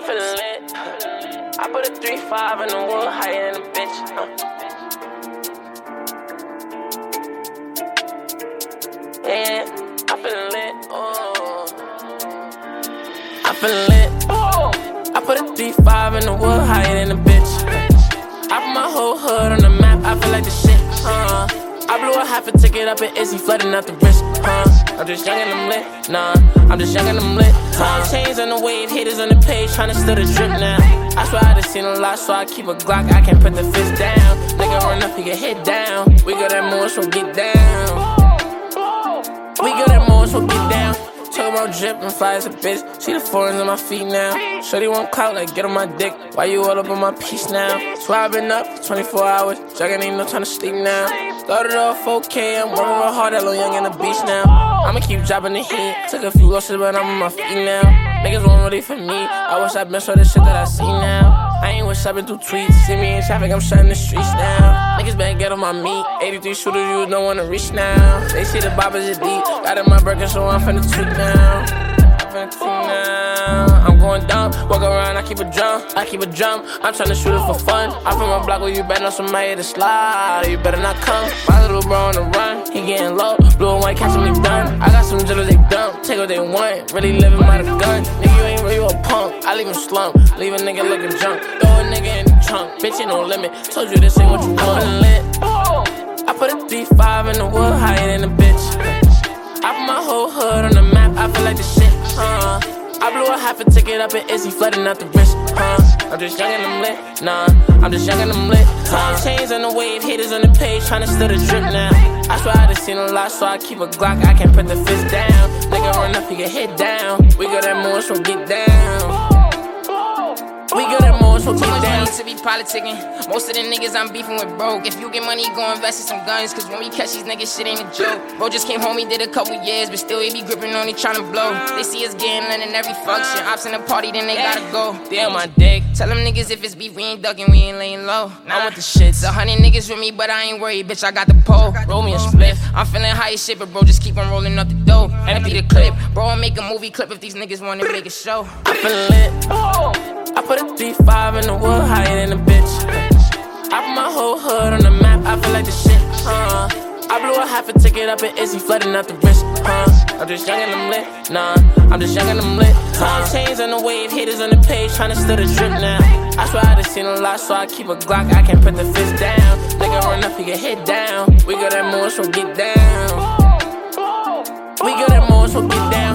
feeling lit. I put a 3-5 in the wood higher than a bitch. Uh. Yeah, I feeling lit. Oh. I feeling lit. Oh. I put a 3-5 in the wood higher than a bitch. I put my whole hood on the map. I feel like the shit. Uh. I blew a half a ticket up in Izzy, flooding out the wrist. Huh? I'm just young and I'm lit. Nah, I'm just young and I'm lit. Huh? Chains on the wave, haters on the page, trying to steal the drip now. I swear I done seen a lot, so I keep a Glock. I can't put the fist down. Nigga run up, he get hit down. We got that more, so get down. We got that more, so get down. About drip and fly as a bitch. See the foreigns on my feet now. Shorty won't clout like get on my dick. Why you all up on my piece now? Swear I've been up for 24 hours. Jugging ain't no time to sleep now. Started off 4K, I'm working real hard, that little young in the beach now. I'ma keep dropping the heat. Took a few losses, but I'm on my feet now. Niggas won't really for me. I wish I'd been so the shit that I see now. I ain't what's been through tweets. See me in traffic, I'm shutting the streets now. Niggas better get on my meat. 83 shooters, you don't wanna reach now. They see the boppers is deep. Got in my burger, so I'm finna tweak now. I'm finna tweak now. I'm going dumb. Walk around, I keep a drum. I keep a drum. I'm tryna shoot it for fun. I'm from my block where you better know somebody to slide. You better not come. My little bro on the run. He getting low. Blue and white catching me done. I got some jitters they dump. Take what they want. Really living by the gun. Nigga, you ain't real, you a punk. I leave him slump. Leave a nigga looking drunk. Throw a nigga in the trunk. Bitch, ain't no limit. Told you this ain't what you want. lit. I put a 3-5 in the wood higher than a bitch. I put my whole hood on the map. I feel like the shit. Uh. I blew a half a ticket up in Izzy, flooding out the wrist. Huh? I'm just young and I'm lit. Nah, I'm just young and I'm lit. Huh? Chains on the wave, haters on the page, trying to steal the drip now. I swear I done seen a lot, so I keep a Glock. I can't put the fist down. Nigga run up, he get hit down. We got that more, so get down. To be politicking. Most of the niggas I'm beefing with broke. If you get money, go invest in some guns. Cause when we catch these niggas, shit ain't a joke. Bro just came home, he did a couple years, but still he be gripping on, he tryna blow. They see us getting lit in every function. Ops in the party, then they gotta go. Damn my dick. Tell them niggas if it's beef, we ain't ducking, we ain't laying low. I'm with the shits. A hundred niggas with me, but I ain't worried, bitch. I got the pole. Roll me a spliff. I'm feeling high as shit, but bro, just keep on rolling up the dough. Empty the clip, bro. I'll make a movie clip if these niggas wanna make a show. I feel lit. I put a 3-5 in the wood higher than a bitch. I put my whole hood on the map. I feel like the shit. Uh. I blew a half a ticket up in Izzy, flooding out the wrist. Huh? I'm just young and I'm lit. Nah, I'm just young and I'm lit. Huh? Chains on the wave, haters on the page, trying to steal the drip now. I swear I done seen a lot, so I keep a Glock. I can't put the fist down. Nigga run up, he get hit down. We got that more, so get down. We got that more, so get down.